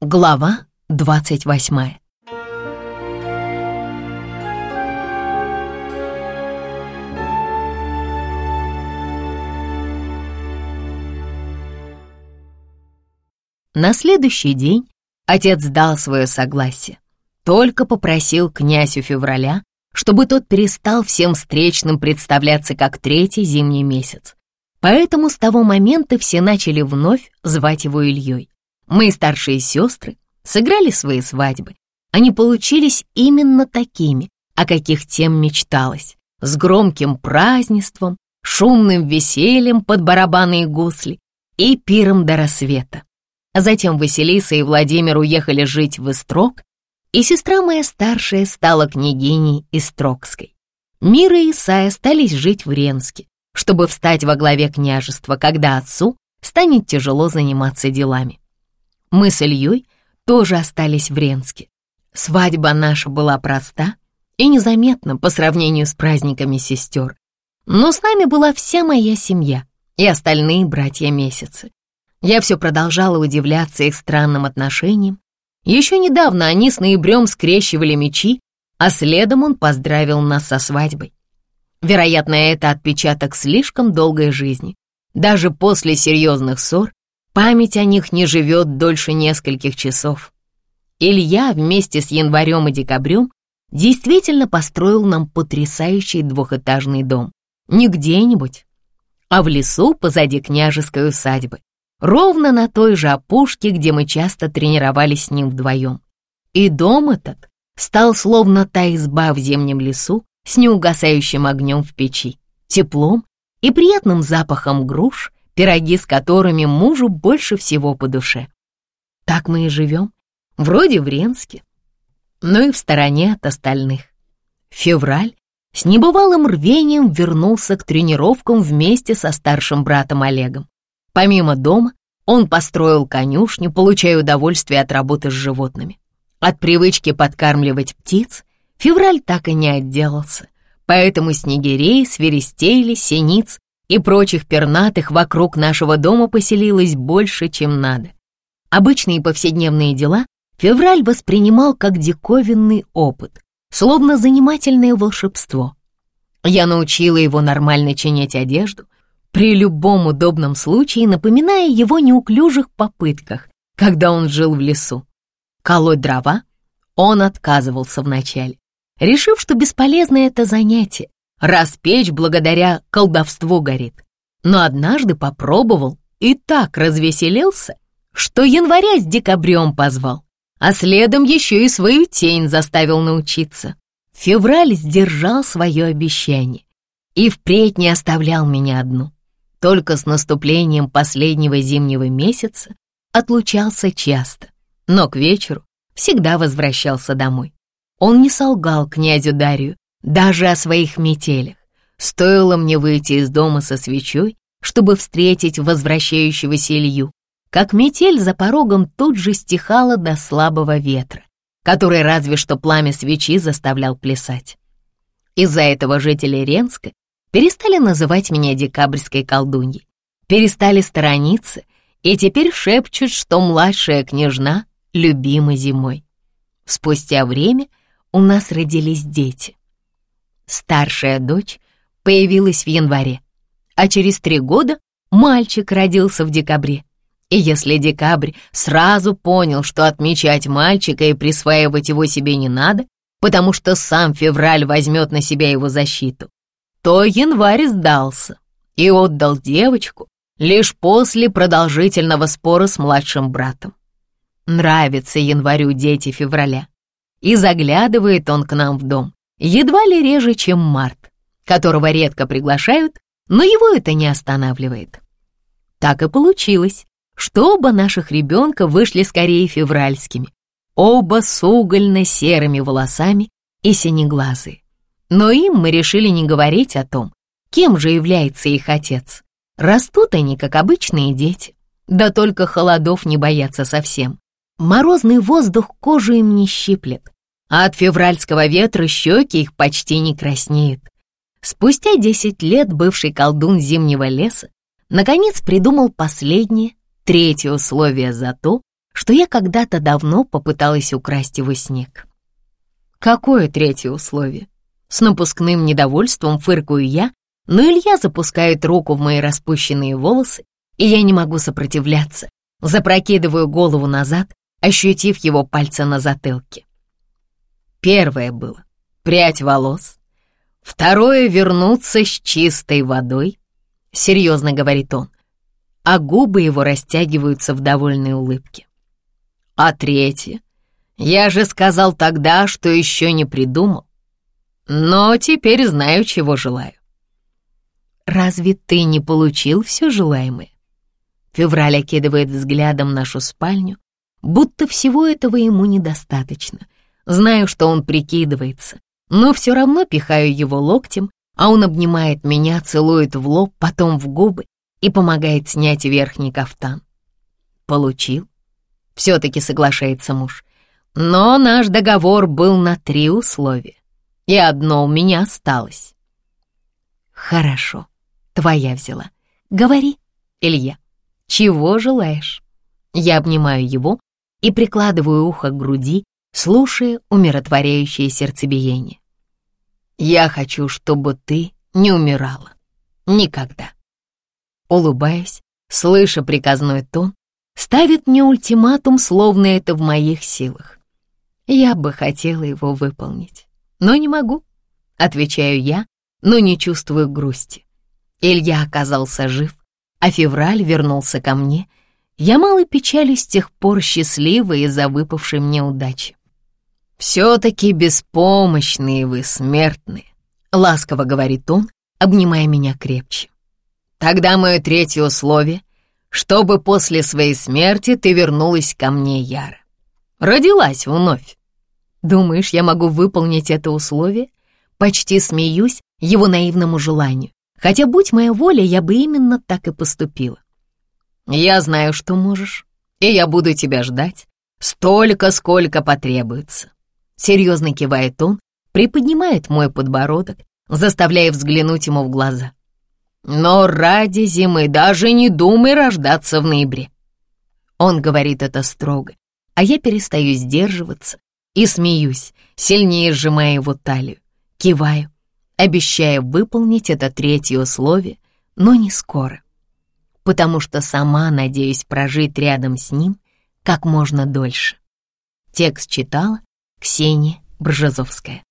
Глава двадцать восьмая. На следующий день отец дал свое согласие. Только попросил князю февраля, чтобы тот перестал всем встречным представляться как третий зимний месяц. Поэтому с того момента все начали вновь звать его Ильей. Мы, старшие сестры, сыграли свои свадьбы. Они получились именно такими, о каких тем мечталось, с громким празднеством, шумным весельем под барабаны и гусли и пиром до рассвета. Затем Василиса и Владимир уехали жить в Истрок, и сестра моя старшая стала княгиней Истрокской. Мира и Исая остались жить в Ренске, чтобы встать во главе княжества, когда отцу станет тяжело заниматься делами. Мы с Ильей тоже остались в Ренске. Свадьба наша была проста и незаметна по сравнению с праздниками сестер. Но с нами была вся моя семья и остальные братья месяцы. Я все продолжала удивляться их странным отношениям. Еще недавно они с ноябрем скрещивали мечи, а следом он поздравил нас со свадьбой. Вероятно, это отпечаток слишком долгой жизни. Даже после серьезных ссор Память о них не живет дольше нескольких часов. Илья вместе с январем и декабрем действительно построил нам потрясающий двухэтажный дом. Не где-нибудь, а в лесу позади княжеской усадьбы, ровно на той же опушке, где мы часто тренировались с ним вдвоем. И дом этот стал словно та изба в зимнем лесу с неугасающим огнем в печи, теплом и приятным запахом груш пироги с которыми мужу больше всего по душе. Так мы и живем, вроде в Ренске, но и в стороне от остальных. Февраль с небывалым рвением вернулся к тренировкам вместе со старшим братом Олегом. Помимо дома, он построил конюшню, получая удовольствие от работы с животными. От привычки подкармливать птиц февраль так и не отделался, поэтому снегирей, свиристели, синиц и прочих пернатых вокруг нашего дома поселилось больше, чем надо. Обычные повседневные дела февраль воспринимал как диковинный опыт, словно занимательное волшебство. Я научила его нормально чинять одежду, при любом удобном случае напоминая его неуклюжих попытках, когда он жил в лесу. Колоть дрова он отказывался вначале, решив, что бесполезно это занятие, раз печь благодаря колдовству горит. Но однажды попробовал и так развеселился, что января с декабрем позвал, а следом еще и свою тень заставил научиться. Февраль сдержал свое обещание и впредь не оставлял меня одну. Только с наступлением последнего зимнего месяца отлучался часто, но к вечеру всегда возвращался домой. Он не солгал князю Дарию, даже о своих метелях. Стоило мне выйти из дома со свечой, чтобы встретить возвращающегося Илью, как метель за порогом тут же стихала до слабого ветра, который разве что пламя свечи заставлял плясать. Из-за этого жители Ренска перестали называть меня декабрьской колдуньей, перестали сторониться и теперь шепчут, что младшая княжна любима зимой. Спустя время у нас родились дети. Старшая дочь появилась в январе, а через три года мальчик родился в декабре. И если декабрь сразу понял, что отмечать мальчика и присваивать его себе не надо, потому что сам февраль возьмет на себя его защиту, то январь сдался и отдал девочку лишь после продолжительного спора с младшим братом. Нравится январю дети февраля, и заглядывает он к нам в дом, едва ли реже, чем Март, которого редко приглашают, но его это не останавливает. Так и получилось, что оба наших ребенка вышли скорее февральскими, оба с угольно-серыми волосами и синеглазые. Но им мы решили не говорить о том, кем же является их отец. Растут они, как обычные дети, да только холодов не боятся совсем. Морозный воздух кожу им не щиплет, а от февральского ветра щеки их почти не краснеют. Спустя десять лет бывший колдун зимнего леса наконец придумал последнее, третье условие за то, что я когда-то давно попыталась украсть его снег. Какое третье условие? С напускным недовольством фыркаю я, но Илья запускает руку в мои распущенные волосы, и я не могу сопротивляться, запрокидываю голову назад, ощутив его пальцы на затылке. Первое было — прядь волос. Второе — вернуться с чистой водой. Серьезно говорит он, а губы его растягиваются в довольной улыбке. А третье — я же сказал тогда, что еще не придумал. Но теперь знаю, чего желаю. Разве ты не получил все желаемое? Февраль окидывает взглядом нашу спальню, будто всего этого ему недостаточно. Знаю, что он прикидывается, но все равно пихаю его локтем, а он обнимает меня, целует в лоб, потом в губы и помогает снять верхний кафтан. Получил. Все-таки соглашается муж. Но наш договор был на три условия, и одно у меня осталось. Хорошо, твоя взяла. Говори, Илья, чего желаешь? Я обнимаю его и прикладываю ухо к груди, слушая умиротворяющее сердцебиение. «Я хочу, чтобы ты не умирала. Никогда». Улыбаясь, слыша приказной тон, ставит мне ультиматум, словно это в моих силах. Я бы хотела его выполнить, но не могу, отвечаю я, но не чувствую грусти. Илья оказался жив, а февраль вернулся ко мне. Я мало печали с тех пор счастливая из-за выпавшей мне удачи. «Все-таки беспомощные вы, смертные», — ласково говорит он, обнимая меня крепче. «Тогда мое третье условие, чтобы после своей смерти ты вернулась ко мне, Яра. Родилась вновь. Думаешь, я могу выполнить это условие? Почти смеюсь его наивному желанию, хотя, будь моя воля, я бы именно так и поступила. Я знаю, что можешь, и я буду тебя ждать столько, сколько потребуется. Серьезно кивает он, приподнимает мой подбородок, заставляя взглянуть ему в глаза. Но ради зимы даже не думай рождаться в ноябре. Он говорит это строго, а я перестаю сдерживаться и смеюсь, сильнее сжимая его талию, киваю, обещая выполнить это третье условие, но не скоро, потому что сама надеюсь прожить рядом с ним как можно дольше. Текст читала Ксения Бржезовская.